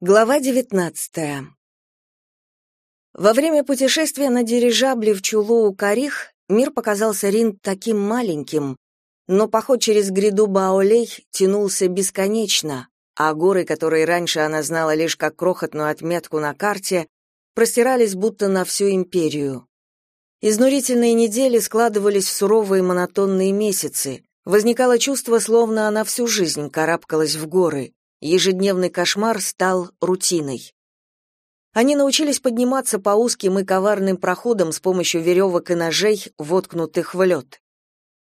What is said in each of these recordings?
Глава 19. Во время путешествия на дирижабле в Чулуу-Карих мир показался Рин таким маленьким, но поход через гряду Баолей тянулся бесконечно, а горы, которые раньше она знала лишь как крохотную отметку на карте, простирались будто на всю империю. Изнурительные недели складывались в суровые монотонные месяцы. Возникало чувство, словно она всю жизнь карабкалась в горы. Ежедневный кошмар стал рутиной. Они научились подниматься по узким и коварным проходам с помощью веревок и ножей, воткнутых в лед.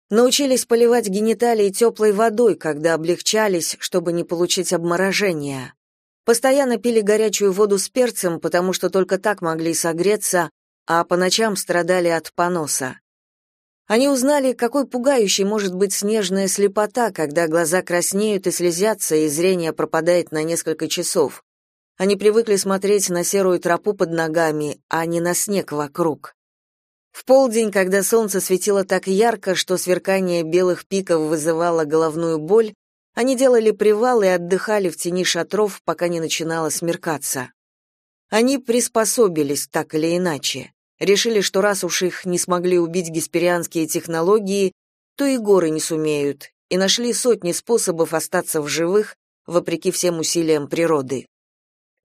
Научились поливать гениталии теплой водой, когда облегчались, чтобы не получить обморожения. Постоянно пили горячую воду с перцем, потому что только так могли согреться, а по ночам страдали от поноса. Они узнали, какой пугающей может быть снежная слепота, когда глаза краснеют и слезятся, и зрение пропадает на несколько часов. Они привыкли смотреть на серую тропу под ногами, а не на снег вокруг. В полдень, когда солнце светило так ярко, что сверкание белых пиков вызывало головную боль, они делали привал и отдыхали в тени шатров, пока не начинало смеркаться. Они приспособились так или иначе. Решили, что раз уж их не смогли убить гесперианские технологии, то и горы не сумеют, и нашли сотни способов остаться в живых, вопреки всем усилиям природы.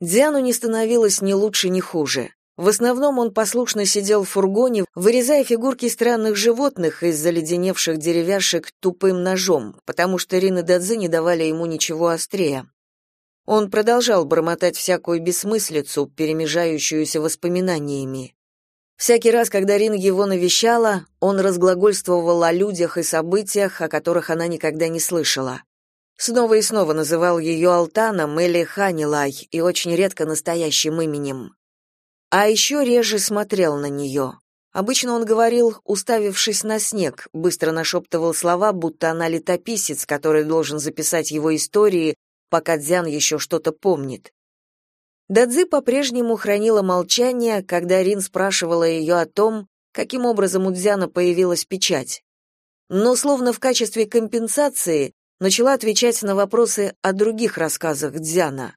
Диану не становилось ни лучше, ни хуже. В основном он послушно сидел в фургоне, вырезая фигурки странных животных из заледеневших деревяшек тупым ножом, потому что Рин и Дадзи не давали ему ничего острее. Он продолжал бормотать всякую бессмыслицу, перемежающуюся воспоминаниями. Всякий раз, когда Рин его навещала, он разглагольствовал о людях и событиях, о которых она никогда не слышала. Снова и снова называл ее Алтаном или Ханилай и очень редко настоящим именем. А еще реже смотрел на нее. Обычно он говорил, уставившись на снег, быстро нашептывал слова, будто она летописец, который должен записать его истории, пока Дзян еще что-то помнит. Дадзи по-прежнему хранила молчание, когда Рин спрашивала ее о том, каким образом у Дзяна появилась печать. Но словно в качестве компенсации начала отвечать на вопросы о других рассказах Дзяна.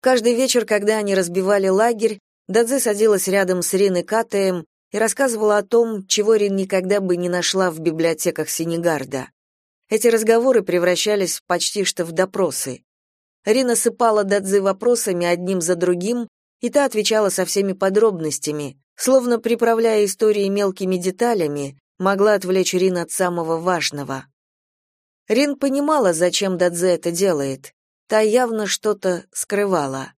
Каждый вечер, когда они разбивали лагерь, Дадзи садилась рядом с Рин и Катаем и рассказывала о том, чего Рин никогда бы не нашла в библиотеках Синегарда. Эти разговоры превращались почти что в допросы. Рина сыпала Дадзи вопросами одним за другим, и та отвечала со всеми подробностями, словно приправляя истории мелкими деталями, могла отвлечь Рин от самого важного. Рин понимала, зачем Дадзе это делает. Та явно что-то скрывала.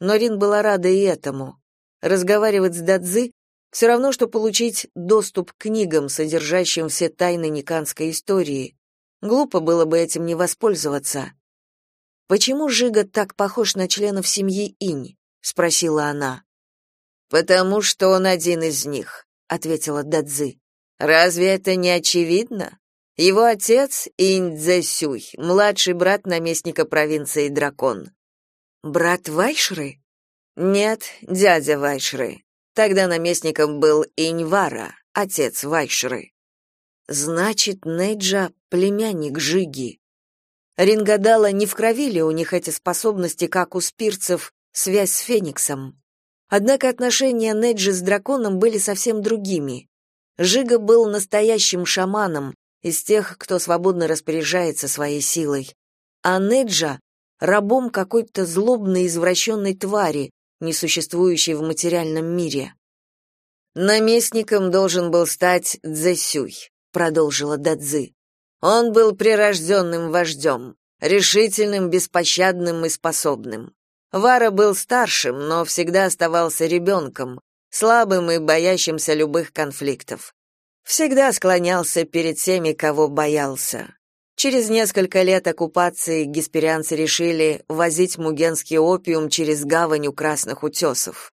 Но Рин была рада и этому. Разговаривать с Дадзи все равно, что получить доступ к книгам, содержащим все тайны никанской истории. Глупо было бы этим не воспользоваться. Почему Жига так похож на членов семьи Инь? спросила она. Потому что он один из них, ответила Дадзи. Разве это не очевидно? Его отец Инь Цзэсюй, младший брат наместника провинции Дракон. Брат Вайшры? Нет, дядя Вайшры. Тогда наместником был Иньвара, отец Вайшры. Значит, Неджа племянник Жиги. Рин гадала, не в крови ли у них эти способности, как у спирцев, связь с Фениксом. Однако отношения Неджи с драконом были совсем другими. Жига был настоящим шаманом, из тех, кто свободно распоряжается своей силой. А Неджа — рабом какой-то злобной извращенной твари, несуществующей в материальном мире. «Наместником должен был стать Цзэсюй», — продолжила Дадзи. Он был прирожденным вождем, решительным, беспощадным и способным. Вара был старшим, но всегда оставался ребенком, слабым и боящимся любых конфликтов. Всегда склонялся перед теми, кого боялся. Через несколько лет оккупации гесперианцы решили возить мугенский опиум через гавань у Красных утесов.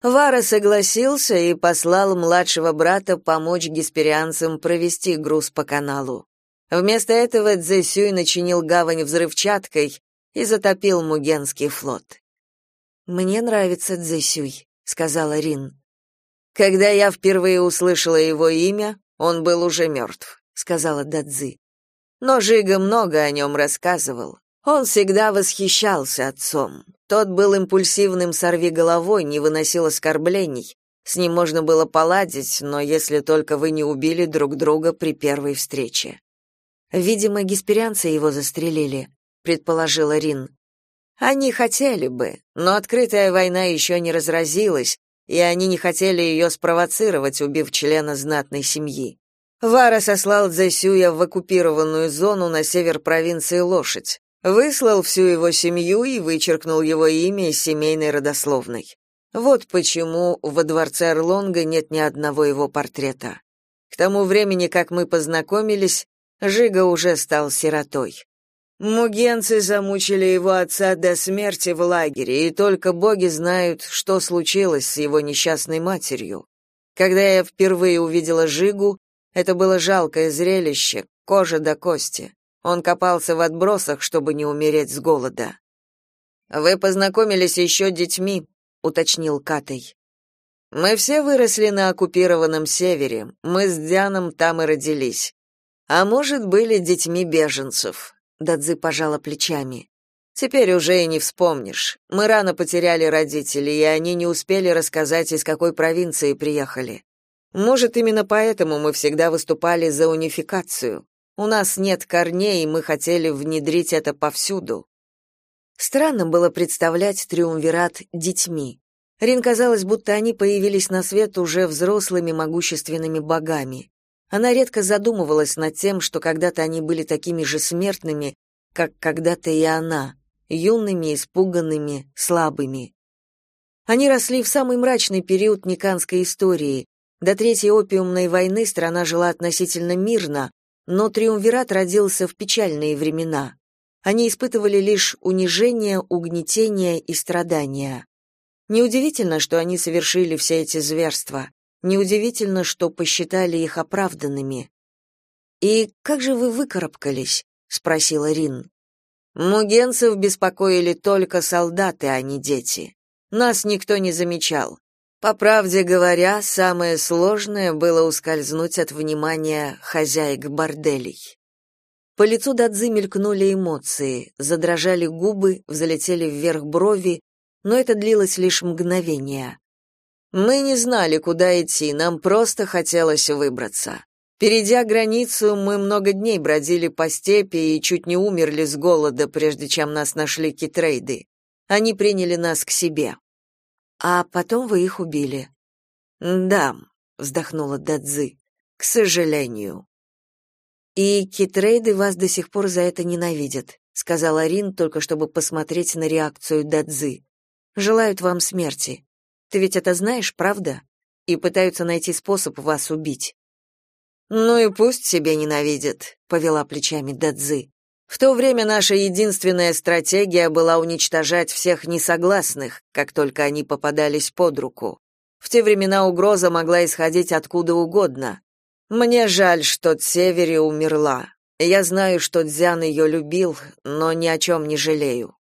Вара согласился и послал младшего брата помочь гесперианцам провести груз по каналу. Вместо этого Цзэсюй начинил гавань взрывчаткой и затопил Мугенский флот. «Мне нравится Цзэсюй», — сказала Рин. «Когда я впервые услышала его имя, он был уже мертв», — сказала Дадзи. Но Жига много о нем рассказывал. Он всегда восхищался отцом. Тот был импульсивным сорвиголовой, не выносил оскорблений. С ним можно было поладить, но если только вы не убили друг друга при первой встрече. Видимо, гесперианцы его застрелили, предположила Рин. Они хотели бы, но открытая война еще не разразилась, и они не хотели ее спровоцировать, убив члена знатной семьи. Вара сослал Дзэсюя в оккупированную зону на север провинции Лошадь, выслал всю его семью и вычеркнул его имя из семейной родословной. Вот почему во дворце Орлонга нет ни одного его портрета. К тому времени, как мы познакомились, Жига уже стал сиротой. Мугенцы замучили его отца до смерти в лагере, и только боги знают, что случилось с его несчастной матерью. Когда я впервые увидела Жигу, это было жалкое зрелище, кожа до кости. Он копался в отбросах, чтобы не умереть с голода. Вы познакомились еще детьми, уточнил Катай. Мы все выросли на оккупированном севере. Мы с Дианом там и родились. А может, были детьми беженцев. Дадзи пожала плечами. Теперь уже и не вспомнишь. Мы рано потеряли родителей, и они не успели рассказать, из какой провинции приехали. Может, именно поэтому мы всегда выступали за унификацию. У нас нет корней, и мы хотели внедрить это повсюду. Странно было представлять триумвират детьми. Рин казалось, будто они появились на свет уже взрослыми могущественными богами. Она редко задумывалась над тем, что когда-то они были такими же смертными, как когда-то и она, юными, испуганными, слабыми. Они росли в самый мрачный период никанской истории, до Третьей опиумной войны страна жила относительно мирно, но триумвират родился в печальные времена. Они испытывали лишь унижение, угнетение и страдания. Неудивительно, что они совершили все эти зверства. Неудивительно, что посчитали их оправданными. «И как же вы выкарабкались?» — спросила Рин. «Мугенцев беспокоили только солдаты, а не дети. Нас никто не замечал. По правде говоря, самое сложное было ускользнуть от внимания хозяек борделей. По лицу Дадзи мелькнули эмоции, задрожали губы, взлетели вверх брови, но это длилось лишь мгновение. Мы не знали, куда идти, нам просто хотелось выбраться. Перейдя границу, мы много дней бродили по степи и чуть не умерли с голода, прежде чем нас нашли китрейды. Они приняли нас к себе. А потом вы их убили. Да, вздохнула Дадзи. К сожалению. И китрейды вас до сих пор за это ненавидят, сказала Рин, только чтобы посмотреть на реакцию Дадзи. Желают вам смерти. Ты ведь это знаешь, правда? И пытаются найти способ вас убить. Ну и пусть себе ненавидят, повела плечами Дадзи. В то время наша единственная стратегия была уничтожать всех несогласных, как только они попадались под руку. В те времена угроза могла исходить откуда угодно. Мне жаль, что Цевери умерла. Я знаю, что Дзян ее любил, но ни о чем не жалею.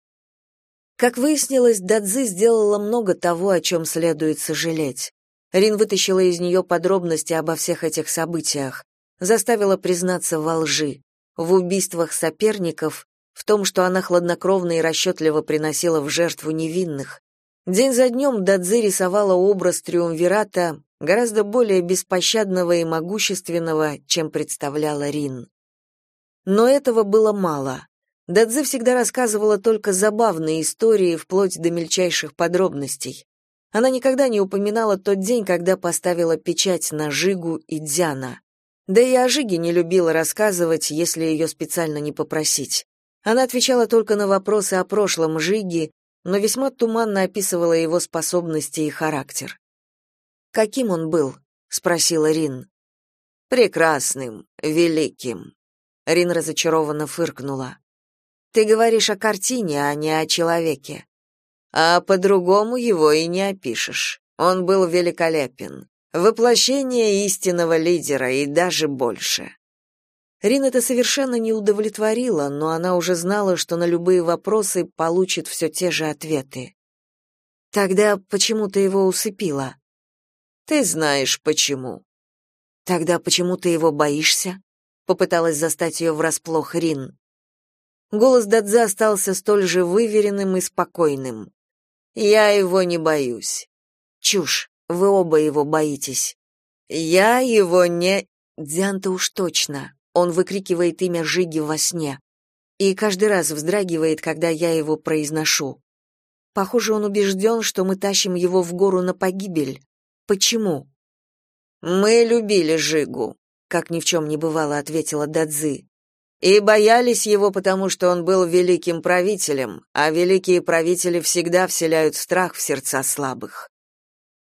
Как выяснилось, Дадзи сделала много того, о чем следует сожалеть. Рин вытащила из нее подробности обо всех этих событиях, заставила признаться во лжи в убийствах соперников, в том, что она хладнокровно и расчетливо приносила в жертву невинных. День за днем Дадзи рисовала образ триумвирата гораздо более беспощадного и могущественного, чем представляла Рин. Но этого было мало. Дадзи всегда рассказывала только забавные истории, вплоть до мельчайших подробностей. Она никогда не упоминала тот день, когда поставила печать на Жигу и Дзяна. Да и о Жиге не любила рассказывать, если ее специально не попросить. Она отвечала только на вопросы о прошлом Жиги, но весьма туманно описывала его способности и характер. «Каким он был?» — спросила Рин. «Прекрасным, великим». Рин разочарованно фыркнула. «Ты говоришь о картине, а не о человеке. А по-другому его и не опишешь. Он был великолепен. Воплощение истинного лидера и даже больше. Рин это совершенно не удовлетворило, но она уже знала, что на любые вопросы получит все те же ответы. Тогда почему ты его усыпила? Ты знаешь почему. Тогда почему ты его боишься? Попыталась застать ее врасплох Рин. Голос Дадзи остался столь же выверенным и спокойным. «Я его не боюсь». «Чушь, вы оба его боитесь». «Я его не...» Дзян-то уж точно. Он выкрикивает имя Жиги во сне. И каждый раз вздрагивает, когда я его произношу. Похоже, он убежден, что мы тащим его в гору на погибель. Почему? Мы любили Жигу, как ни в чем не бывало, ответила Дадзи. И боялись его, потому что он был великим правителем, а великие правители всегда вселяют страх в сердца слабых.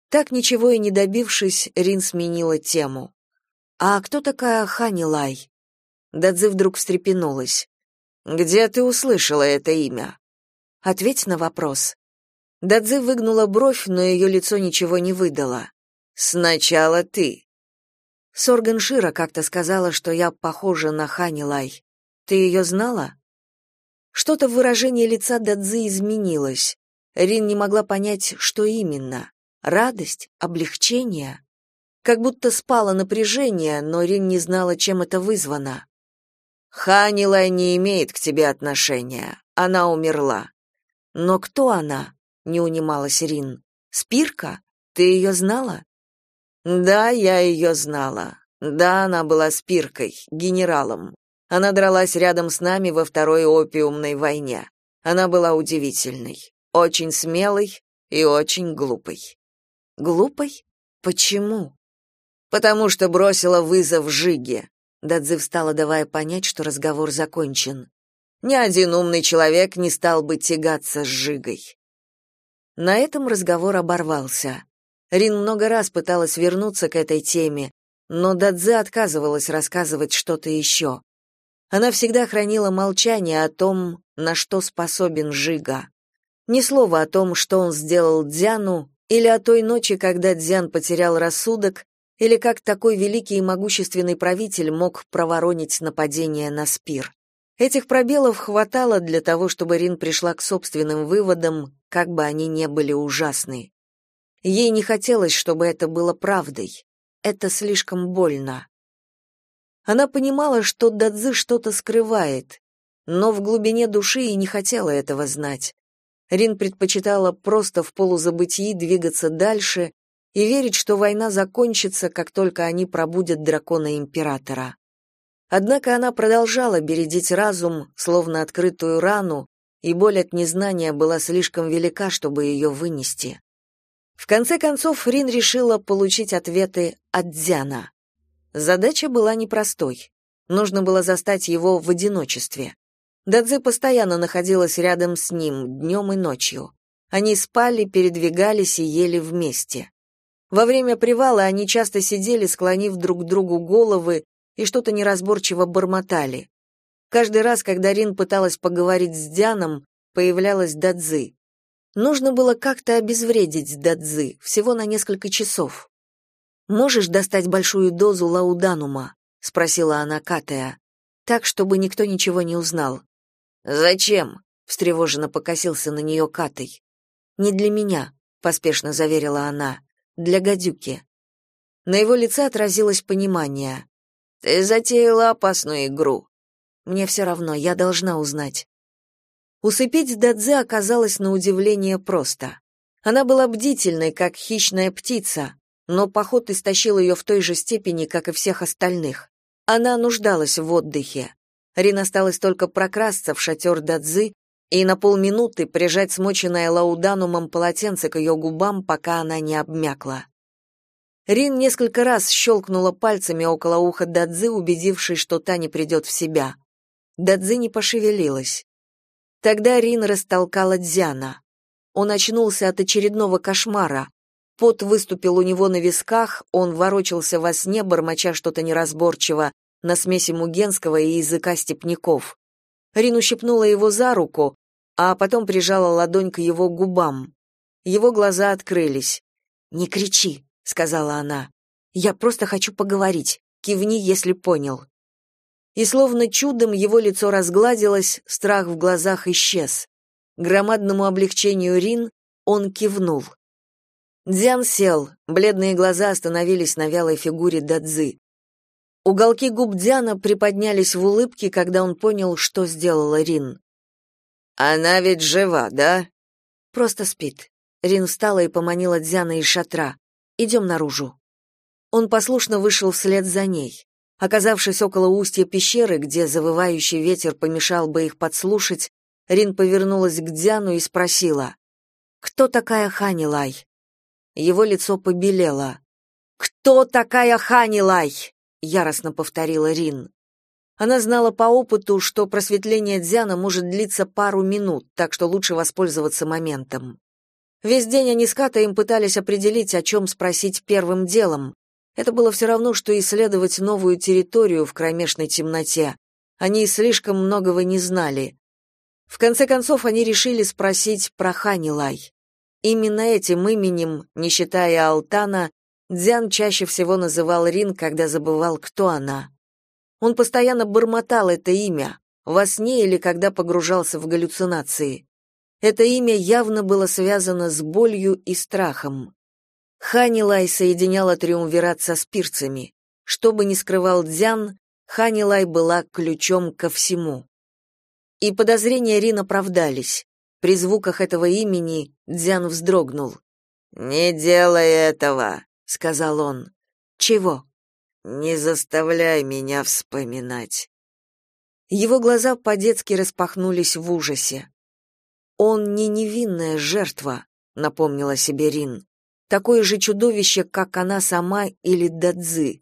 Так ничего и не добившись, Рин сменила тему. А кто такая Ханилай? Дадзи вдруг встрепенулась. Где ты услышала это имя? Ответь на вопрос. Дадзи выгнула бровь, но ее лицо ничего не выдало. Сначала ты. Сорган Шира как-то сказала, что я похожа на Ханилай. Ты ее знала? Что-то в выражении лица Дадзи изменилось. Рин не могла понять, что именно. Радость, облегчение, как будто спало напряжение, но Рин не знала, чем это вызвано. Ханилай не имеет к тебе отношения. Она умерла. Но кто она? не унималась Рин. Спирка? Ты ее знала? Да, я ее знала. Да, она была спиркой, генералом. Она дралась рядом с нами во второй опиумной войне. Она была удивительной, очень смелой и очень глупой. Глупой? Почему? Потому что бросила вызов Жиге. Дадзи встала, давая понять, что разговор закончен. Ни один умный человек не стал бы тягаться с Жигой. На этом разговор оборвался. Рин много раз пыталась вернуться к этой теме, но Дадзе отказывалась рассказывать что-то еще. Она всегда хранила молчание о том, на что способен Жига. Ни слова о том, что он сделал Дзяну, или о той ночи, когда Дзян потерял рассудок, или как такой великий и могущественный правитель мог проворонить нападение на Спир. Этих пробелов хватало для того, чтобы Рин пришла к собственным выводам, как бы они ни были ужасны. Ей не хотелось, чтобы это было правдой. Это слишком больно. Она понимала, что Дадзи что-то скрывает, но в глубине души и не хотела этого знать. Рин предпочитала просто в полузабытии двигаться дальше и верить, что война закончится, как только они пробудят дракона императора. Однако она продолжала бередить разум, словно открытую рану, и боль от незнания была слишком велика, чтобы ее вынести. В конце концов, Рин решила получить ответы от Дзяна. Задача была непростой. Нужно было застать его в одиночестве. Дадзе постоянно находилась рядом с ним, днем и ночью. Они спали, передвигались и ели вместе. Во время привала они часто сидели, склонив друг к другу головы, и что-то неразборчиво бормотали. Каждый раз, когда Рин пыталась поговорить с Дианом, появлялась Дадзи. Нужно было как-то обезвредить Дадзи, всего на несколько часов. «Можешь достать большую дозу лауданума?» — спросила она Катая. «Так, чтобы никто ничего не узнал». «Зачем?» — встревоженно покосился на нее Катай. «Не для меня», — поспешно заверила она. «Для гадюки». На его лице отразилось понимание. «Ты затеяла опасную игру. Мне все равно, я должна узнать. Усыпить Дадзе оказалось на удивление просто. Она была бдительной, как хищная птица, но поход истощил ее в той же степени, как и всех остальных. Она нуждалась в отдыхе. Рин осталось только прокрасться в шатер Дадзы и на полминуты прижать смоченное лауданумом полотенце к ее губам, пока она не обмякла. Рин несколько раз щелкнула пальцами около уха Дадзы, убедившись, что та не придет в себя. Дадзи не пошевелилась. Тогда Рин растолкала Дзяна. Он очнулся от очередного кошмара. Пот выступил у него на висках, он ворочался во сне, бормоча что-то неразборчиво на смеси мугенского и языка степняков. Рин ущипнула его за руку, а потом прижала ладонь к его губам. Его глаза открылись. «Не кричи», — сказала она. «Я просто хочу поговорить. Кивни, если понял» и словно чудом его лицо разгладилось, страх в глазах исчез. Громадному облегчению Рин он кивнул. Дзян сел, бледные глаза остановились на вялой фигуре Дадзы. Уголки губ Диана приподнялись в улыбке, когда он понял, что сделала Рин. «Она ведь жива, да?» «Просто спит». Рин встала и поманила Дзяна из шатра. «Идем наружу». Он послушно вышел вслед за ней. Оказавшись около устья пещеры, где завывающий ветер помешал бы их подслушать, Рин повернулась к Дзяну и спросила, «Кто такая Ханилай?» Его лицо побелело. «Кто такая Ханилай?» — яростно повторила Рин. Она знала по опыту, что просветление Дзяна может длиться пару минут, так что лучше воспользоваться моментом. Весь день они с Катаем пытались определить, о чем спросить первым делом. Это было все равно, что исследовать новую территорию в кромешной темноте. Они слишком многого не знали. В конце концов, они решили спросить про Ханилай. Именно этим именем, не считая Алтана, Дзян чаще всего называл Рин, когда забывал, кто она. Он постоянно бормотал это имя, во сне или когда погружался в галлюцинации. Это имя явно было связано с болью и страхом. Ханилай соединяла триумвират со спирцами. Что бы ни скрывал Дзян, Ханилай была ключом ко всему. И подозрения Рин оправдались. При звуках этого имени Дзян вздрогнул. «Не делай этого!» сказал он. Чего? Не заставляй меня вспоминать. Его глаза по-детски распахнулись в ужасе. Он не невинная жертва, напомнила себе Рин. Такое же чудовище, как она сама или Дадзы.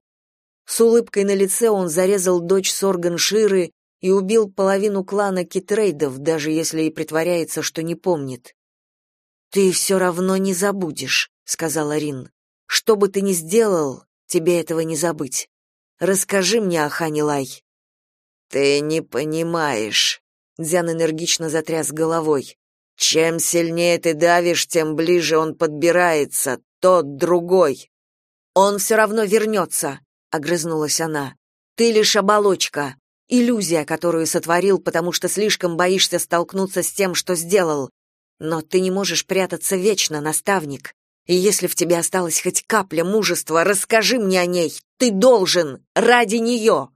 С улыбкой на лице он зарезал дочь Сорган Ширы и убил половину клана Китрейдов, даже если и притворяется, что не помнит. Ты все равно не забудешь, сказала Рин. Что бы ты ни сделал, тебе этого не забыть. Расскажи мне о Ханилай. Ты не понимаешь. Дзян энергично затряс головой. Чем сильнее ты давишь, тем ближе он подбирается, тот другой. Он все равно вернется», — огрызнулась она. Ты лишь оболочка, иллюзия, которую сотворил, потому что слишком боишься столкнуться с тем, что сделал. Но ты не можешь прятаться вечно, наставник. И если в тебе осталась хоть капля мужества, расскажи мне о ней. Ты должен, ради нее!»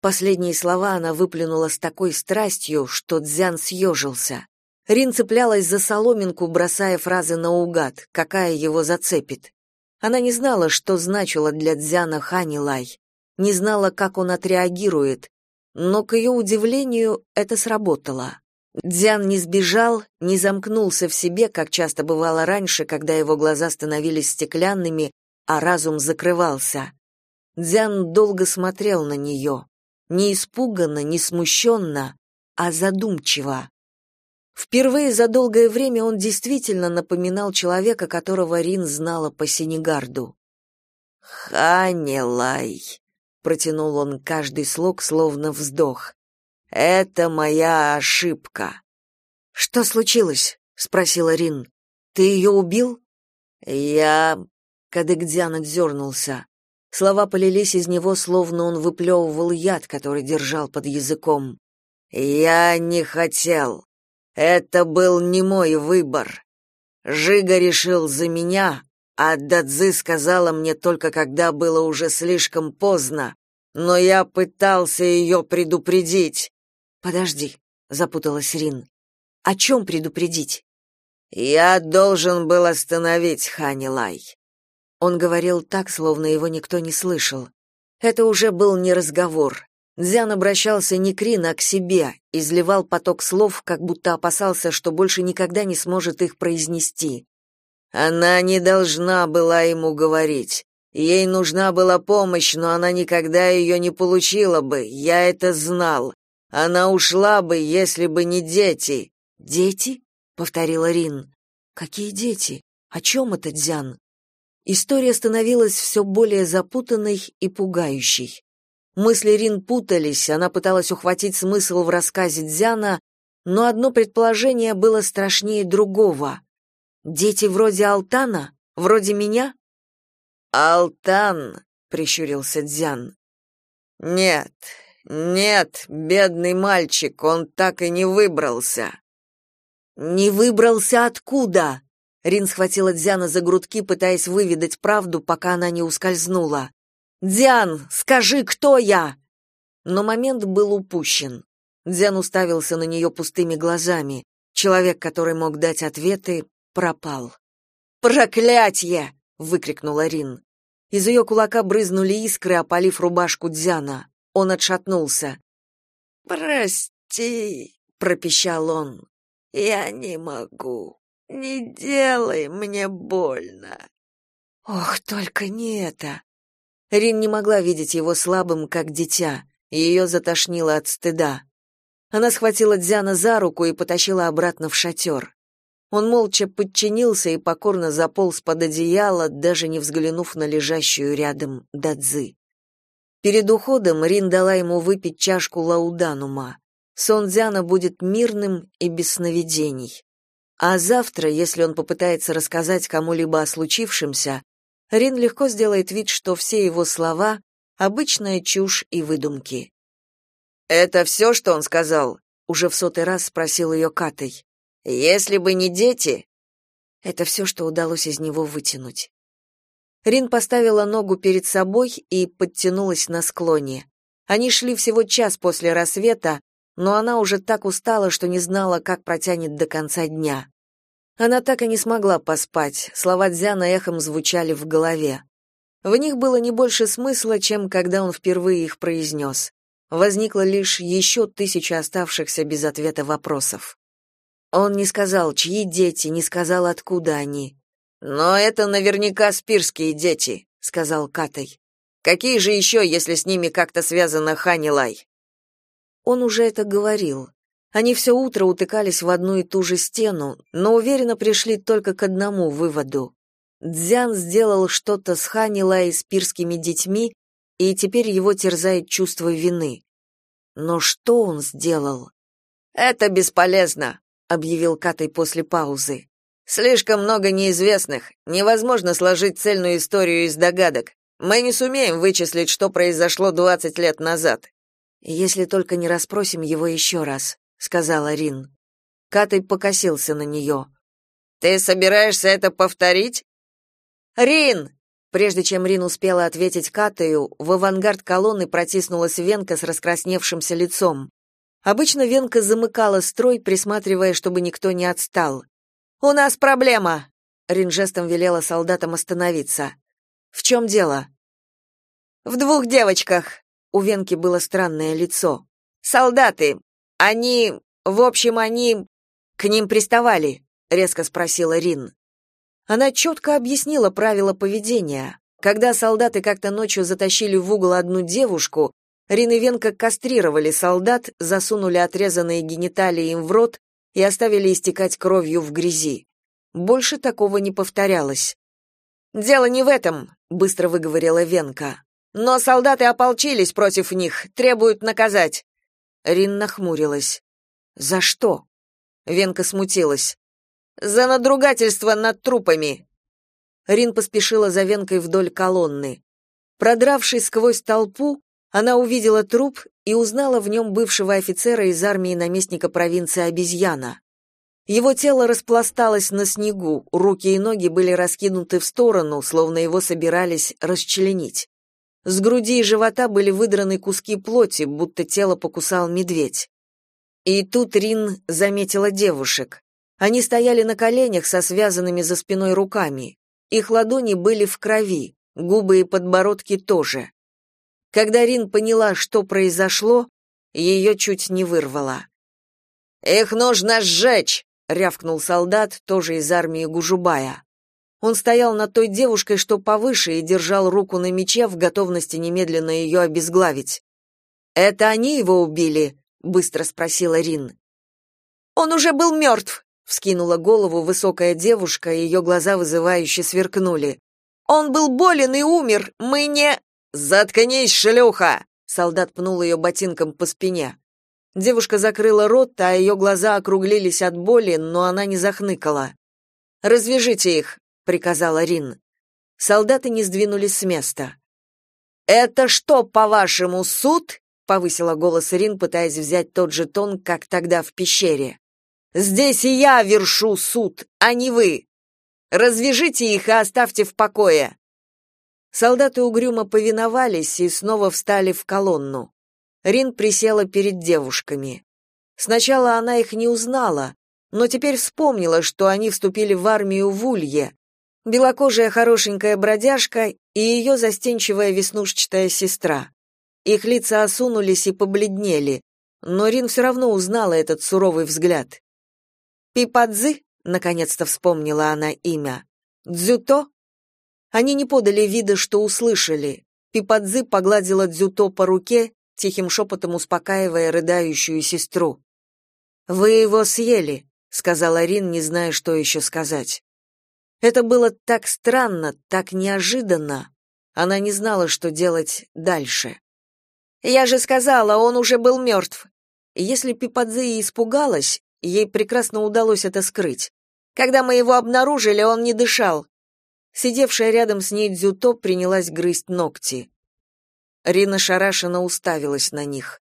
Последние слова она выплюнула с такой страстью, что Дзян съежился. Рин цеплялась за соломинку, бросая фразы наугад, какая его зацепит. Она не знала, что значило для Дзяна Ханилай, не знала, как он отреагирует, но, к ее удивлению, это сработало. Дзян не сбежал, не замкнулся в себе, как часто бывало раньше, когда его глаза становились стеклянными, а разум закрывался. Дзян долго смотрел на нее, не испуганно, не смущенно, а задумчиво. Впервые за долгое время он действительно напоминал человека, которого Рин знала по Сенегарду. «Ханелай», — протянул он каждый слог, словно вздох. Это моя ошибка. Что случилось? спросила Рин. Ты ее убил? Я Кадыкдзян отдернулся. Слова полились из него, словно он выплевывал яд, который держал под языком. Я не хотел. Это был не мой выбор. Жига решил за меня, а Дадзы сказала мне только когда было уже слишком поздно. Но я пытался ее предупредить. Подожди, запуталась Рин. О чем предупредить? Я должен был остановить Ханилай. Он говорил так, словно его никто не слышал. Это уже был не разговор. Дзян обращался не к Рин, а к себе, изливал поток слов, как будто опасался, что больше никогда не сможет их произнести. Она не должна была ему говорить. Ей нужна была помощь, но она никогда ее не получила бы. Я это знал. Она ушла бы, если бы не дети. Дети? повторила Рин. Какие дети? О чем это Дзян? История становилась все более запутанной и пугающей. Мысли Рин путались, она пыталась ухватить смысл в рассказе Дзяна, но одно предположение было страшнее другого. Дети вроде Алтана, вроде меня? Алтан, прищурился Дзян. Нет, нет, бедный мальчик, он так и не выбрался. Не выбрался откуда? Рин схватила Дзяна за грудки, пытаясь выведать правду, пока она не ускользнула. «Диан, скажи, кто я?» Но момент был упущен. Дзян уставился на нее пустыми глазами. Человек, который мог дать ответы, пропал. «Проклятье!» — выкрикнула Рин. Из ее кулака брызнули искры, опалив рубашку Дзяна. Он отшатнулся. «Прости», — пропищал он. «Я не могу. Не делай мне больно». Ох, только не это. Рин не могла видеть его слабым, как дитя. Ее затошнило от стыда. Она схватила Дзяна за руку и потащила обратно в шатер. Он молча подчинился и покорно заполз под одеяло, даже не взглянув на лежащую рядом Дадзы. Перед уходом Рин дала ему выпить чашку лауданума. Сон Дзяна будет мирным и без сновидений. А завтра, если он попытается рассказать кому-либо о случившемся, Рин легко сделает вид, что все его слова — обычная чушь и выдумки. «Это все, что он сказал?» — уже в сотый раз спросил ее Катай. «Если бы не дети...» Это все, что удалось из него вытянуть. Рин поставила ногу перед собой и подтянулась на склоне. Они шли всего час после рассвета, но она уже так устала, что не знала, как протянет до конца дня. Она так и не смогла поспать, слова Дзяна эхом звучали в голове. В них было не больше смысла, чем когда он впервые их произнес. Возникло лишь еще тысяча оставшихся без ответа вопросов. Он не сказал, чьи дети, не сказал, откуда они. «Но это наверняка спирские дети», — сказал Катай. «Какие же еще, если с ними как-то связана Ханилай?» Он уже это говорил. Они все утро утыкались в одну и ту же стену, но уверенно пришли только к одному выводу. Дзян сделал что-то с Ханила и спирскими детьми, и теперь его терзает чувство вины. Но что он сделал? «Это бесполезно», — объявил Катай после паузы. «Слишком много неизвестных. Невозможно сложить цельную историю из догадок. Мы не сумеем вычислить, что произошло двадцать лет назад». «Если только не расспросим его еще раз», сказала Рин. Катай покосился на нее. Ты собираешься это повторить? Рин! Прежде чем Рин успела ответить Катаю, в авангард колонны протиснулась Венка с раскрасневшимся лицом. Обычно Венка замыкала строй, присматривая, чтобы никто не отстал. «У нас проблема!» Рин жестом велела солдатам остановиться. «В чем дело?» «В двух девочках!» У Венки было странное лицо. «Солдаты! Они, в общем, они к ним приставали, резко спросила Рин. Она четко объяснила правила поведения. Когда солдаты как-то ночью затащили в угол одну девушку, Рин и Венка кастрировали солдат, засунули отрезанные гениталии им в рот и оставили истекать кровью в грязи. Больше такого не повторялось. «Дело не в этом», — быстро выговорила Венка. «Но солдаты ополчились против них, требуют наказать. Рин нахмурилась. За что? Венка смутилась. За надругательство над трупами. Рин поспешила за Венкой вдоль колонны. Продравшись сквозь толпу, она увидела труп и узнала в нем бывшего офицера из армии наместника провинции Обезьяна. Его тело распласталось на снегу, руки и ноги были раскинуты в сторону, словно его собирались расчленить. С груди и живота были выдраны куски плоти, будто тело покусал медведь. И тут Рин заметила девушек. Они стояли на коленях со связанными за спиной руками. Их ладони были в крови, губы и подбородки тоже. Когда Рин поняла, что произошло, ее чуть не вырвало. «Их нужно сжечь!» — рявкнул солдат, тоже из армии Гужубая. Он стоял над той девушкой, что повыше, и держал руку на мече в готовности немедленно ее обезглавить. «Это они его убили?» — быстро спросила Рин. «Он уже был мертв!» — вскинула голову высокая девушка, и ее глаза вызывающе сверкнули. «Он был болен и умер! Мы не...» «Заткнись, шлюха!» — солдат пнул ее ботинком по спине. Девушка закрыла рот, а ее глаза округлились от боли, но она не захныкала. «Развяжите их!» Приказала Рин. Солдаты не сдвинулись с места. Это что, по-вашему, суд? повысила голос Рин, пытаясь взять тот же тон, как тогда в пещере. Здесь и я вершу суд, а не вы. Развяжите их и оставьте в покое. Солдаты угрюмо повиновались и снова встали в колонну. Рин присела перед девушками. Сначала она их не узнала, но теперь вспомнила, что они вступили в армию в Улье. Белокожая хорошенькая бродяжка и ее застенчивая веснушчатая сестра. Их лица осунулись и побледнели, но Рин все равно узнала этот суровый взгляд. «Пипадзы?» — наконец-то вспомнила она имя. «Дзюто?» Они не подали вида, что услышали. Пипадзы погладила Дзюто по руке, тихим шепотом успокаивая рыдающую сестру. «Вы его съели», — сказала Рин, не зная, что еще сказать. Это было так странно, так неожиданно. Она не знала, что делать дальше. «Я же сказала, он уже был мертв». Если Пипадзе испугалась, ей прекрасно удалось это скрыть. Когда мы его обнаружили, он не дышал. Сидевшая рядом с ней Дзюто принялась грызть ногти. Рина шарашенно уставилась на них.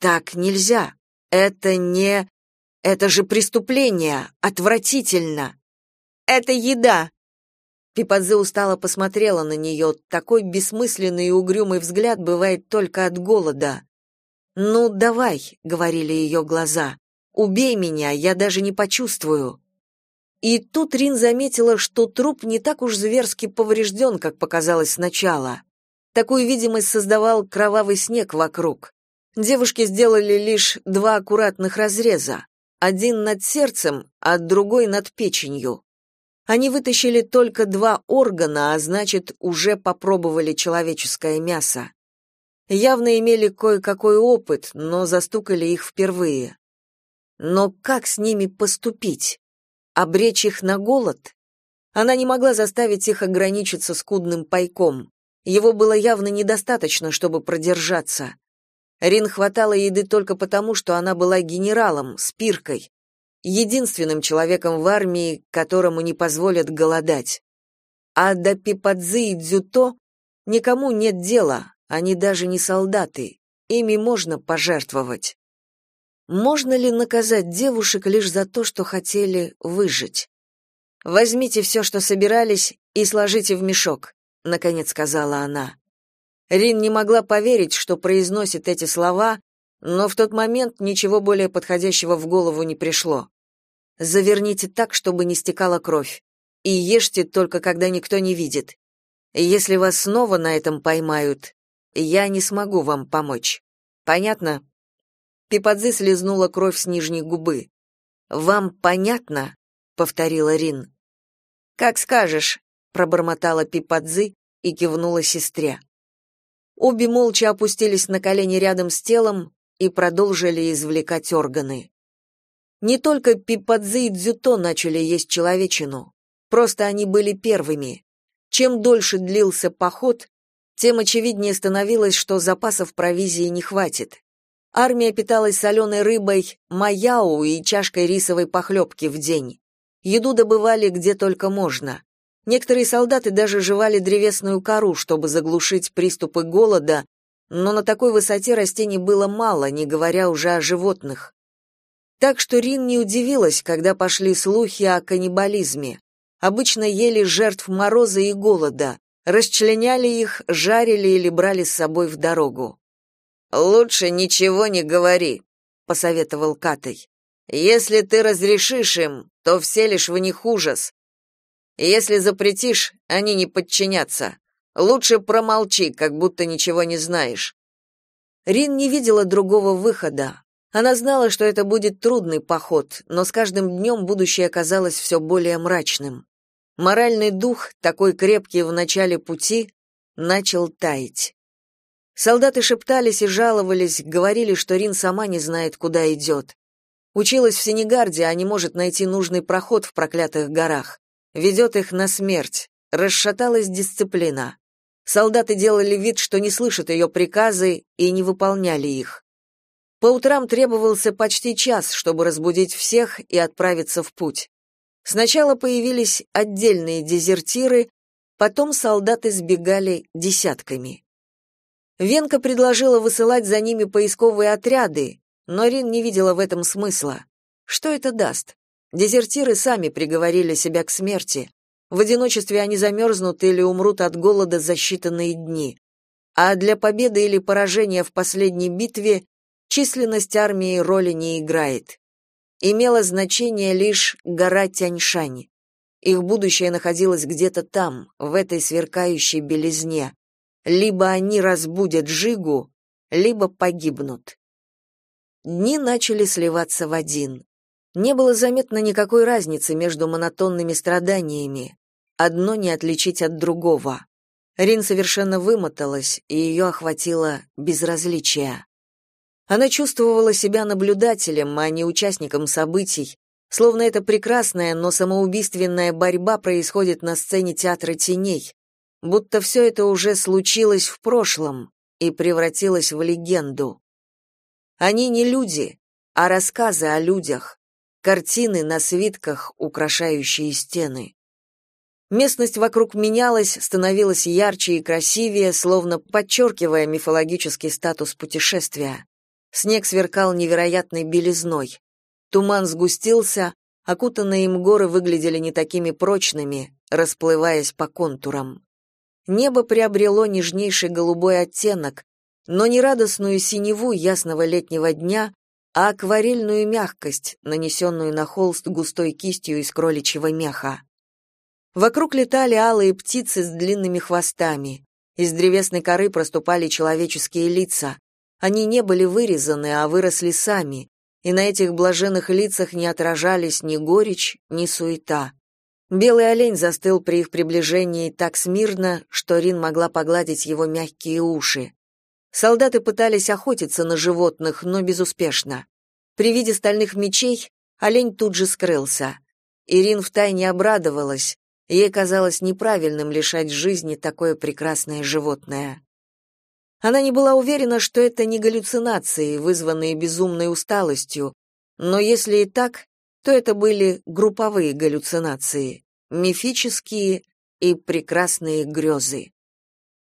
«Так нельзя. Это не... Это же преступление. Отвратительно. Это еда». Пипадзе устало посмотрела на нее. Такой бессмысленный и угрюмый взгляд бывает только от голода. «Ну, давай», — говорили ее глаза. «Убей меня, я даже не почувствую». И тут Рин заметила, что труп не так уж зверски поврежден, как показалось сначала. Такую видимость создавал кровавый снег вокруг. Девушки сделали лишь два аккуратных разреза. Один над сердцем, а другой над печенью. Они вытащили только два органа, а значит, уже попробовали человеческое мясо. Явно имели кое-какой опыт, но застукали их впервые. Но как с ними поступить? Обречь их на голод? Она не могла заставить их ограничиться скудным пайком. Его было явно недостаточно, чтобы продержаться. Рин хватало еды только потому, что она была генералом, спиркой, единственным человеком в армии, которому не позволят голодать. А до Пипадзы и Дзюто никому нет дела, они даже не солдаты, ими можно пожертвовать. Можно ли наказать девушек лишь за то, что хотели выжить? Возьмите все, что собирались, и сложите в мешок, наконец сказала она. Рин не могла поверить, что произносит эти слова, но в тот момент ничего более подходящего в голову не пришло. Заверните так, чтобы не стекала кровь, и езжте только когда никто не видит. Если вас снова на этом поймают, я не смогу вам помочь. Понятно? Пипадзе слезнула кровь с нижней губы. «Вам понятно?» — повторила Рин. «Как скажешь», — пробормотала Пипадзе и кивнула сестре. Обе молча опустились на колени рядом с телом и продолжили извлекать органы. Не только Пипадзе и Дзюто начали есть человечину, просто они были первыми. Чем дольше длился поход, тем очевиднее становилось, что запасов провизии не хватит. Армия питалась соленой рыбой, маяу и чашкой рисовой похлебки в день. Еду добывали где только можно. Некоторые солдаты даже жевали древесную кору, чтобы заглушить приступы голода, но на такой высоте растений было мало, не говоря уже о животных. Так что Рин не удивилась, когда пошли слухи о каннибализме. Обычно ели жертв мороза и голода, расчленяли их, жарили или брали с собой в дорогу. Лучше ничего не говори, посоветовал Катай. Если ты разрешишь им, то вселишь в них ужас. Если запретишь, они не подчинятся. Лучше промолчи, как будто ничего не знаешь. Рин не видела другого выхода. Она знала, что это будет трудный поход, но с каждым днем будущее казалось все более мрачным. Моральный дух, такой крепкий в начале пути, начал таять. Солдаты шептались и жаловались, говорили, что Рин сама не знает, куда идет. Училась в Сенегарде, а не может найти нужный проход в проклятых горах. Ведет их на смерть. Расшаталась дисциплина. Солдаты делали вид, что не слышат ее приказы и не выполняли их. По утрам требовался почти час, чтобы разбудить всех и отправиться в путь. Сначала появились отдельные дезертиры, потом солдаты сбегали десятками. Венка предложила высылать за ними поисковые отряды, но Рин не видела в этом смысла. Что это даст? Дезертиры сами приговорили себя к смерти. В одиночестве они замерзнут или умрут от голода за считанные дни. А для победы или поражения в последней битве численность армии роли не играет. Имело значение лишь гора Тяньшань. Их будущее находилось где-то там, в этой сверкающей белизне. Либо они разбудят Жигу, либо погибнут. Дни начали сливаться в один. Не было заметно никакой разницы между монотонными страданиями. Одно не отличить от другого. Рин совершенно вымоталась, и ее охватило безразличие. Она чувствовала себя наблюдателем, а не участником событий, словно эта прекрасная, но самоубийственная борьба происходит на сцене театра теней, будто все это уже случилось в прошлом и превратилось в легенду. Они не люди, а рассказы о людях, картины на свитках, украшающие стены. Местность вокруг менялась, становилась ярче и красивее, словно подчеркивая мифологический статус путешествия. Снег сверкал невероятной белизной. Туман сгустился, окутанные им горы выглядели не такими прочными, расплываясь по контурам. Небо приобрело нежнейший голубой оттенок, но не радостную синеву ясного летнего дня, а акварельную мягкость, нанесенную на холст густой кистью из кроличьего меха. Вокруг летали алые птицы с длинными хвостами. Из древесной коры проступали человеческие лица. Они не были вырезаны, а выросли сами, и на этих блаженных лицах не отражались ни горечь, ни суета. Белый олень застыл при их приближении так смирно, что Рин могла погладить его мягкие уши. Солдаты пытались охотиться на животных, но безуспешно. При виде стальных мечей олень тут же скрылся. Ирин втайне обрадовалась. Ей казалось неправильным лишать жизни такое прекрасное животное. Она не была уверена, что это не галлюцинации, вызванные безумной усталостью, но если и так, то это были групповые галлюцинации, мифические и прекрасные грезы.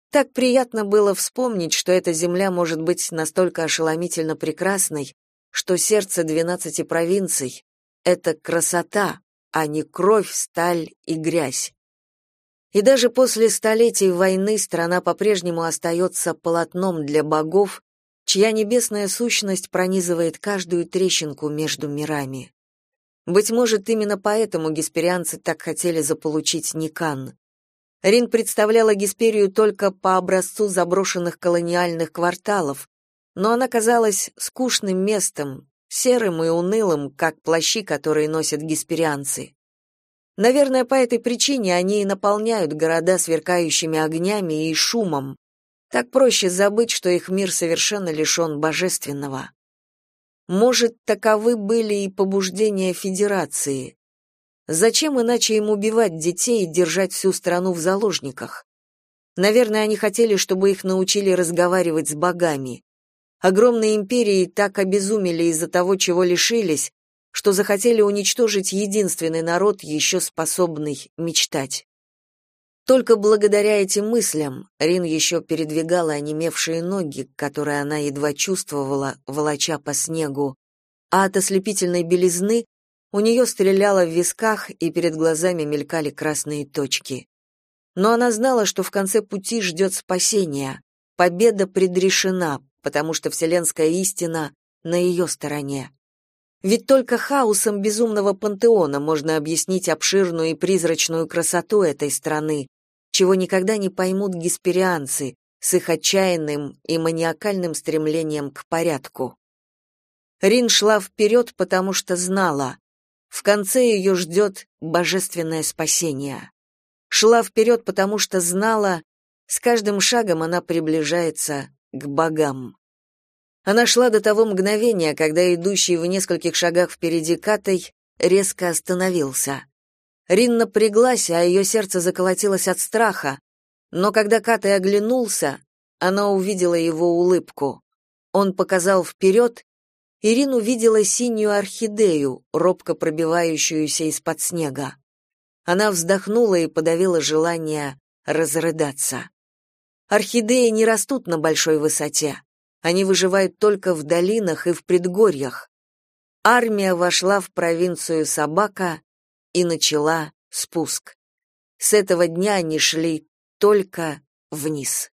Так приятно было вспомнить, что эта земля может быть настолько ошеломительно прекрасной, что сердце двенадцати провинций — это красота, а не кровь, сталь и грязь. И даже после столетий войны страна по-прежнему остается полотном для богов, чья небесная сущность пронизывает каждую трещинку между мирами. Быть может, именно поэтому гесперианцы так хотели заполучить Никан. Рин представляла Гесперию только по образцу заброшенных колониальных кварталов, но она казалась скучным местом, серым и унылым, как плащи, которые носят гесперианцы. Наверное, по этой причине они и наполняют города сверкающими огнями и шумом. Так проще забыть, что их мир совершенно лишен божественного. Может, таковы были и побуждения Федерации. Зачем иначе им убивать детей и держать всю страну в заложниках? Наверное, они хотели, чтобы их научили разговаривать с богами. Огромные империи так обезумели из-за того, чего лишились, что захотели уничтожить единственный народ, еще способный мечтать. Только благодаря этим мыслям Рин еще передвигала онемевшие ноги, которые она едва чувствовала, волоча по снегу, а от ослепительной белизны у нее стреляло в висках и перед глазами мелькали красные точки. Но она знала, что в конце пути ждет спасение, победа предрешена, потому что вселенская истина на ее стороне. Ведь только хаосом безумного пантеона можно объяснить обширную и призрачную красоту этой страны, чего никогда не поймут гесперианцы с их отчаянным и маниакальным стремлением к порядку. Рин шла вперед, потому что знала, в конце ее ждет божественное спасение. Шла вперед, потому что знала, с каждым шагом она приближается к богам. Она шла до того мгновения, когда идущий в нескольких шагах впереди Катой резко остановился. Рин напряглась, а ее сердце заколотилось от страха, но когда Катай оглянулся, она увидела его улыбку. Он показал вперед, и Рин увидела синюю орхидею, робко пробивающуюся из-под снега. Она вздохнула и подавила желание разрыдаться. Орхидеи не растут на большой высоте. Они выживают только в долинах и в предгорьях. Армия вошла в провинцию Собака и начала спуск. С этого дня они шли только вниз.